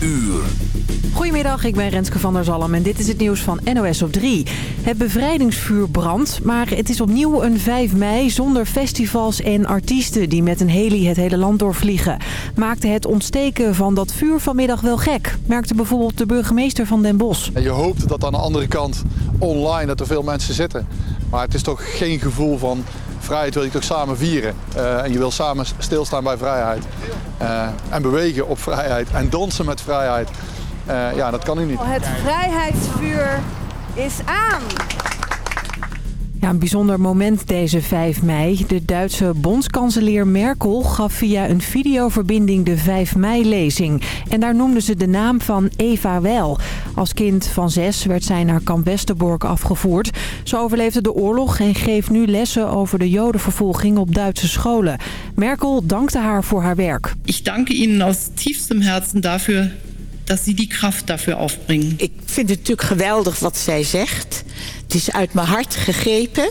uur. Goedemiddag, ik ben Renske van der Zalm en dit is het nieuws van NOS op 3. Het bevrijdingsvuur brandt, maar het is opnieuw een 5 mei zonder festivals en artiesten die met een heli het hele land doorvliegen. Maakte het ontsteken van dat vuur vanmiddag wel gek, merkte bijvoorbeeld de burgemeester van Den Bosch. En je hoopt dat aan de andere kant online dat er veel mensen zitten. Maar het is toch geen gevoel van vrijheid wil je toch samen vieren. Uh, en je wil samen stilstaan bij vrijheid. Uh, en bewegen op vrijheid en dansen met vrijheid. Uh, ja, dat kan nu niet. Het vrijheidsvuur is aan. Ja, een bijzonder moment deze 5 mei. De Duitse bondskanselier Merkel gaf via een videoverbinding de 5 mei-lezing. En daar noemde ze de naam van Eva Wel. Als kind van zes werd zij naar kamp Westerbork afgevoerd. Ze overleefde de oorlog en geeft nu lessen over de jodenvervolging op Duitse scholen. Merkel dankte haar voor haar werk. Ik dank Ihnen aus tiefstem Herzen dafür dat ze die kracht daarvoor aufbringen. Ik vind het natuurlijk geweldig wat zij zegt. Het is uit mijn hart gegrepen.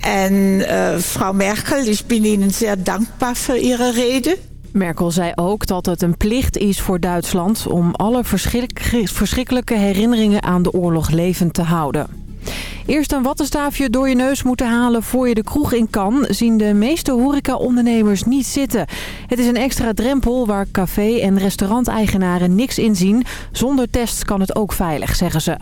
En uh, Frau Merkel is binnen Ihnen zeer dankbaar voor ihre reden. Merkel zei ook dat het een plicht is voor Duitsland om alle verschrikkelijke herinneringen aan de oorlog levend te houden. Eerst een wattenstaafje door je neus moeten halen voor je de kroeg in kan... zien de meeste horecaondernemers niet zitten. Het is een extra drempel waar café- en restauranteigenaren niks in zien. Zonder tests kan het ook veilig, zeggen ze.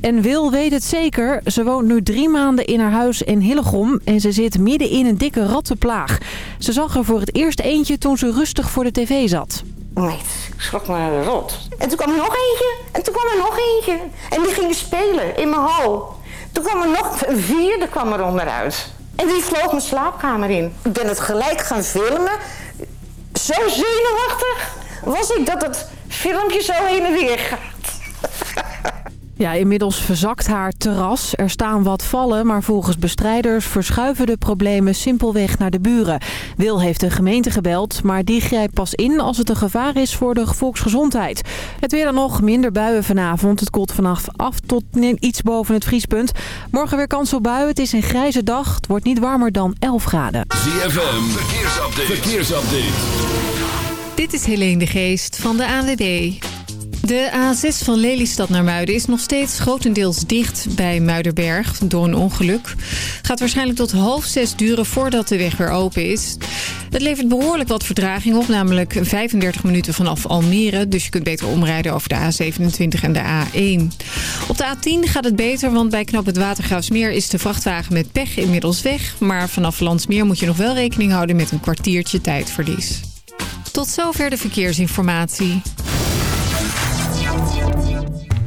En Wil weet het zeker. Ze woont nu drie maanden in haar huis in Hillegom en ze zit midden in een dikke rattenplaag. Ze zag er voor het eerst eentje toen ze rustig voor de tv zat. Nee, ik schrok me rot. En toen kwam er nog eentje. En toen kwam er nog eentje. En die gingen spelen in mijn hal. Toen kwam er nog een vierde kwam er onderuit. En die vloog mijn slaapkamer in. Ik ben het gelijk gaan filmen. Zo zenuwachtig was ik dat het filmpje zo heen en weer gaat. Ja, inmiddels verzakt haar terras. Er staan wat vallen, maar volgens bestrijders verschuiven de problemen simpelweg naar de buren. Wil heeft de gemeente gebeld, maar die grijpt pas in als het een gevaar is voor de volksgezondheid. Het weer dan nog, minder buien vanavond. Het koelt vanaf af tot iets boven het vriespunt. Morgen weer kans op buien. Het is een grijze dag. Het wordt niet warmer dan 11 graden. ZFM, verkeersupdate. verkeersupdate. Dit is Helene de Geest van de ANWB. De A6 van Lelystad naar Muiden is nog steeds grotendeels dicht bij Muiderberg door een ongeluk. Gaat waarschijnlijk tot half zes duren voordat de weg weer open is. Het levert behoorlijk wat vertraging op, namelijk 35 minuten vanaf Almere. Dus je kunt beter omrijden over de A27 en de A1. Op de A10 gaat het beter, want bij knap het Watergraafsmeer is de vrachtwagen met pech inmiddels weg. Maar vanaf Landsmeer moet je nog wel rekening houden met een kwartiertje tijdverlies. Tot zover de verkeersinformatie.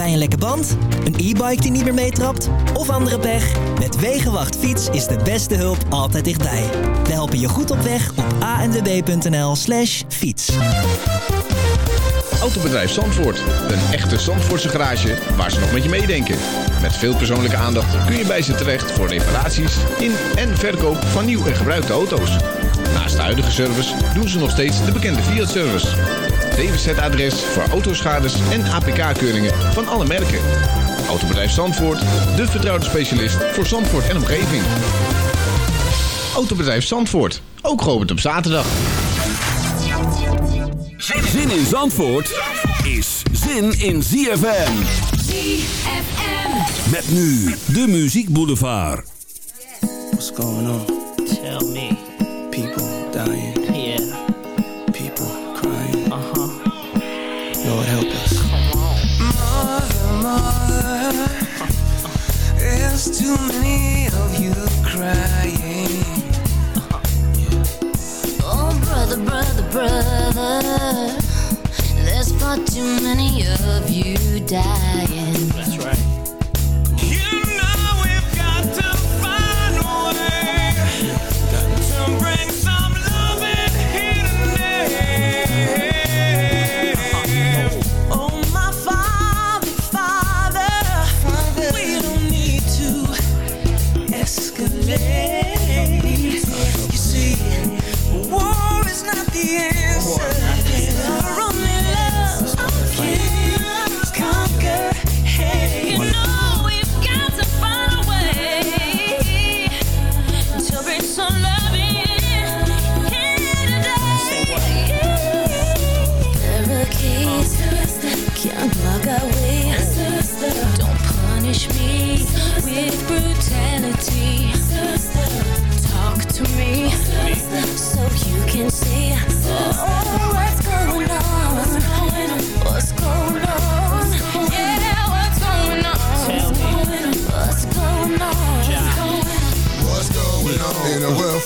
Bij een lekke band, een e-bike die niet meer meetrapt of andere pech? Met Wegenwacht Fiets is de beste hulp altijd dichtbij. We helpen je goed op weg op anwb.nl slash fiets. Autobedrijf Zandvoort. Een echte Zandvoortse garage waar ze nog met je meedenken. Met veel persoonlijke aandacht kun je bij ze terecht voor reparaties in en verkoop van nieuw en gebruikte auto's. Naast de huidige service doen ze nog steeds de bekende Fiat-service. DWZ-adres voor autoschades en APK-keuringen van alle merken. Autobedrijf Zandvoort, de vertrouwde specialist voor Zandvoort en omgeving. Autobedrijf Zandvoort, ook geopend op zaterdag. Zin in Zandvoort is zin in ZFM. ZFM. Met nu de Muziek Boulevard. What's going on? Tell me. People dying. Oh, brother, brother, brother, there's far too many of you dying.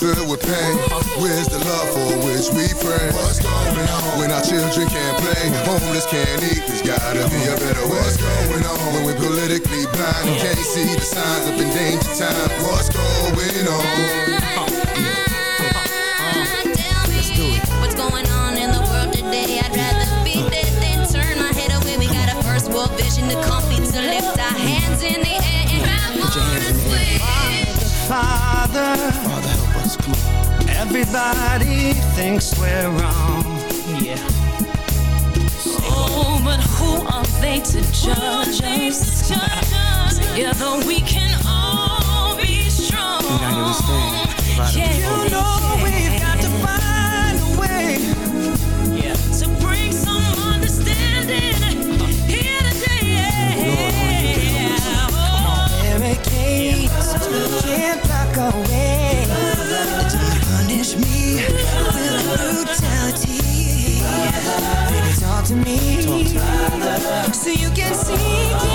On in a world filled with pain? Where's the love for which we pray? What's going on when our children can't play? Homeless can't eat. There's gotta be a better way. What's going on when we're politically blind? and Can't see the signs of endangered time. What's going on? Tell me what's going on in the world today. I'd rather be dead than turn my head away. We got a first world vision to copy to lift our hands in the air and have Father, Father, Everybody thinks we're wrong. Yeah. Oh, but who are they to judge us? Together we can all be strong. Yeah, you know Talk to me. So you can see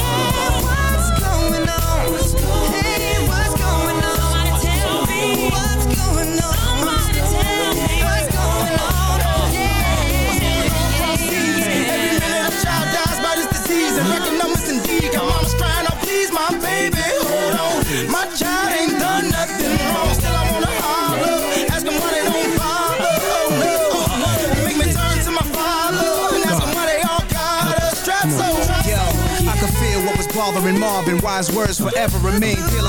Father and Marvin. Wise words forever remain. Healing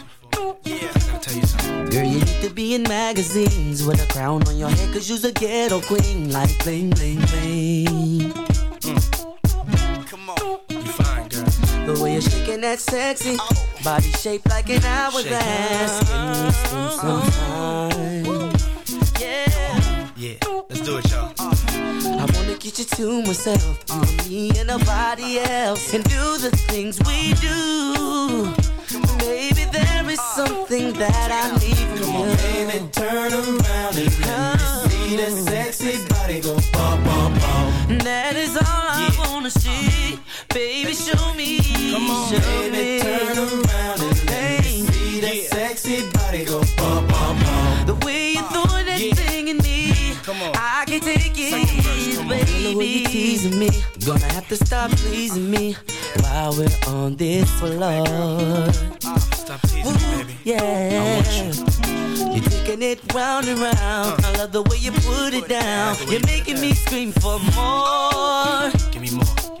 Yeah, I gotta tell you something. Girl, you need to be in magazines with a crown on your head, cause you's a ghetto queen, like bling, bling, bling. Mm. Come on, You fine, girl. The way you're shaking that sexy body shaped like an hourglass. Can we spend some? Yeah. Yeah, let's do it, y'all. I wanna get you to myself, you and me and nobody else, and do the things we do. Maybe there is something that I need from you. Baby, turn around and let me see that sexy body go bum, bum, bum. That is all I wanna see. Baby, show me. Come on, show baby, me. turn around and let me see that sexy body go bum, bum, bum. The way you throw that thing in me, I can't take it, baby. The way you teasing me, gonna have to stop pleasing me while we're on this floor. Uh, stop teasing me, baby. Yeah. I want You're taking it round and round. Uh. I love the way you put it down. You're making me scream for more. Give me more.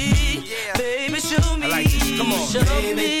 Show me.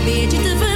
probeert je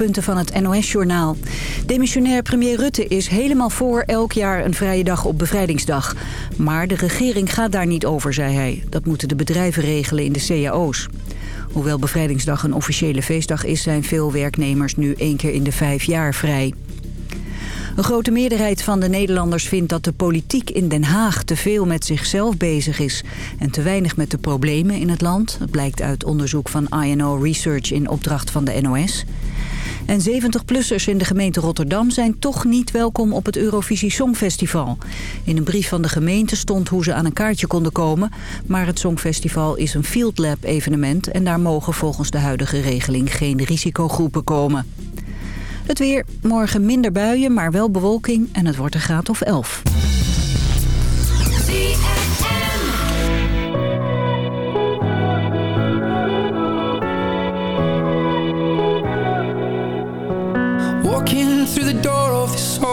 hoofdpunten van het NOS-journaal. Demissionair premier Rutte is helemaal voor elk jaar een vrije dag op bevrijdingsdag. Maar de regering gaat daar niet over, zei hij. Dat moeten de bedrijven regelen in de cao's. Hoewel bevrijdingsdag een officiële feestdag is... zijn veel werknemers nu één keer in de vijf jaar vrij. Een grote meerderheid van de Nederlanders vindt dat de politiek in Den Haag te veel met zichzelf bezig is en te weinig met de problemen in het land. Dat blijkt uit onderzoek van INO Research in opdracht van de NOS. En 70-plussers in de gemeente Rotterdam zijn toch niet welkom op het Eurovisie Songfestival. In een brief van de gemeente stond hoe ze aan een kaartje konden komen. Maar het Songfestival is een Field Lab evenement en daar mogen volgens de huidige regeling geen risicogroepen komen. Het weer, morgen minder buien, maar wel bewolking en het wordt een graad of 11.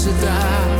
Zit daar.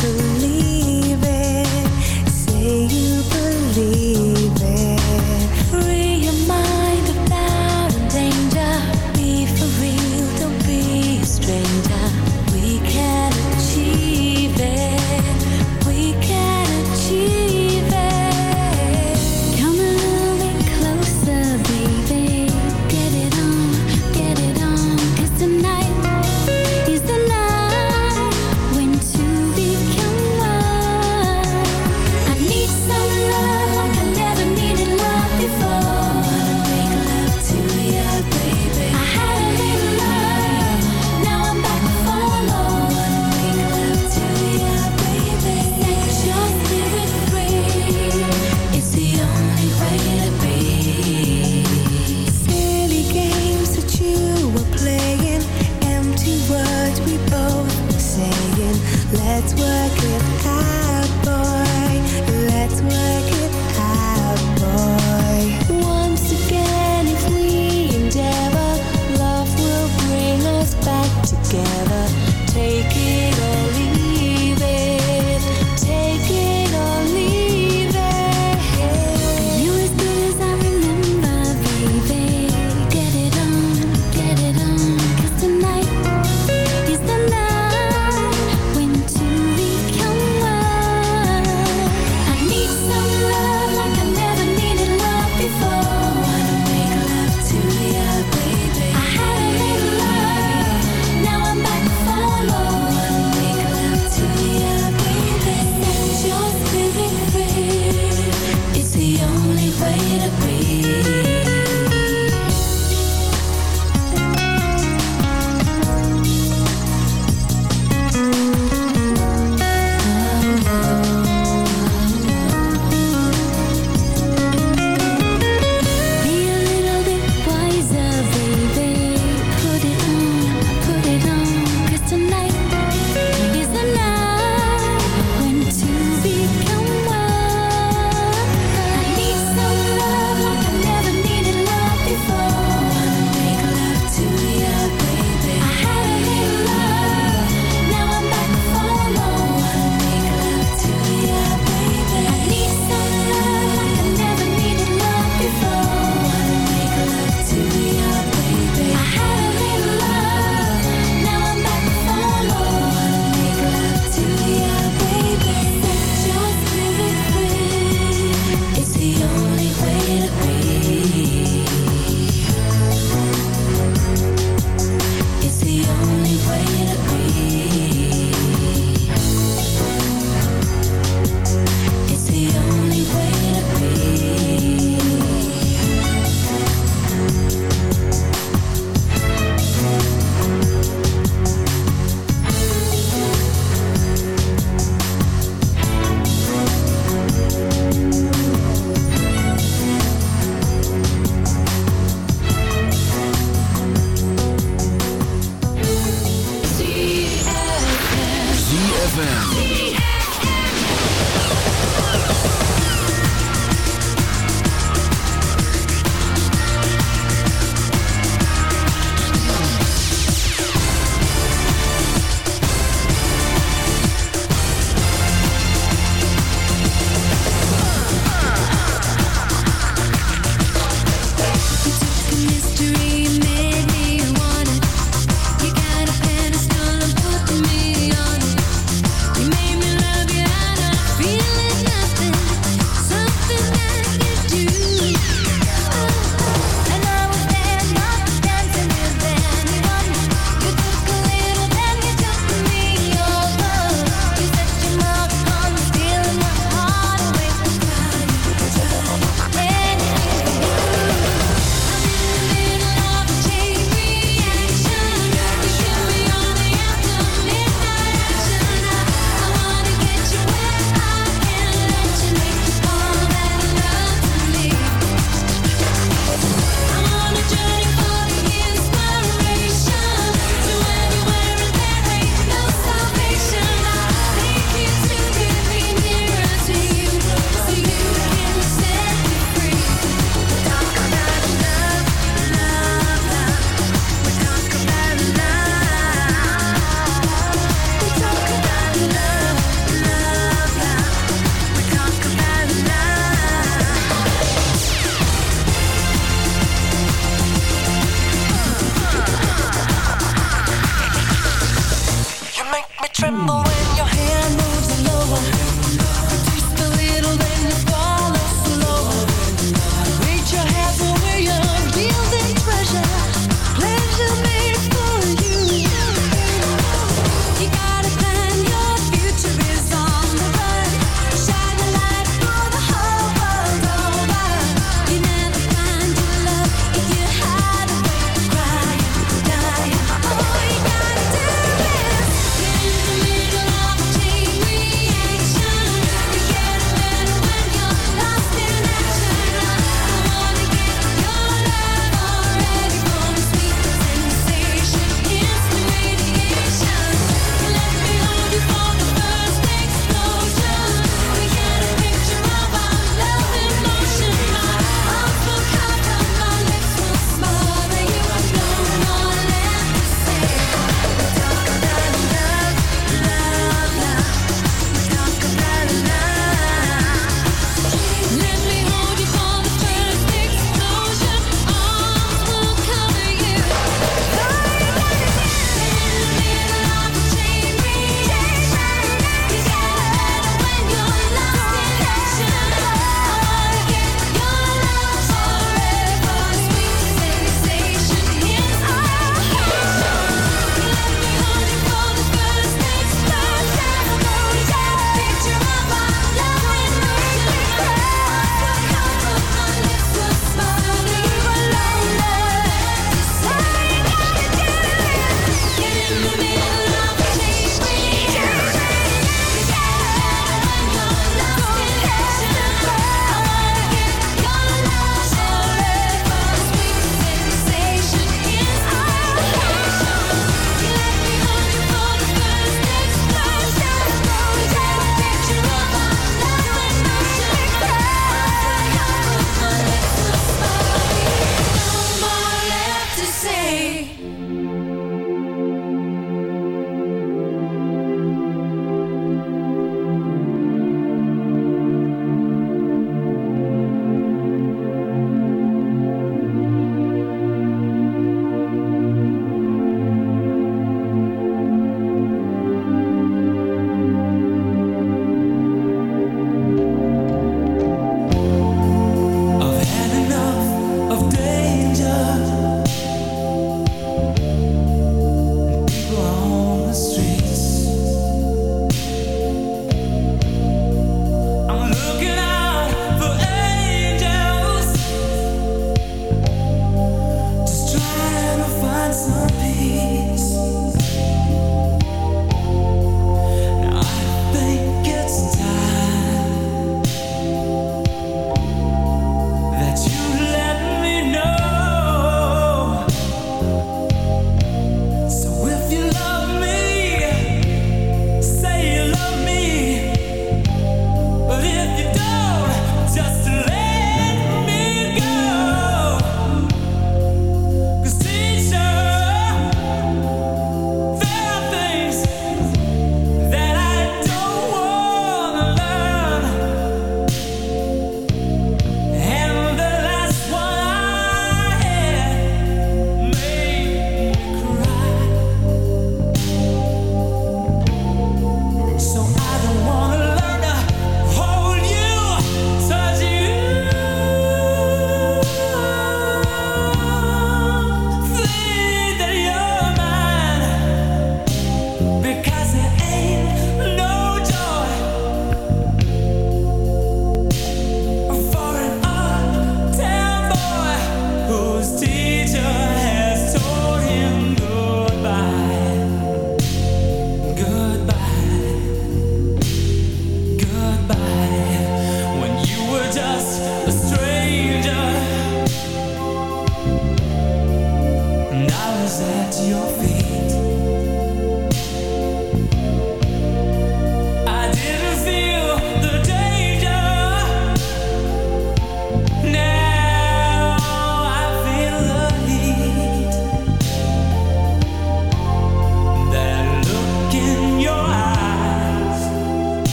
believe it. Say you believe.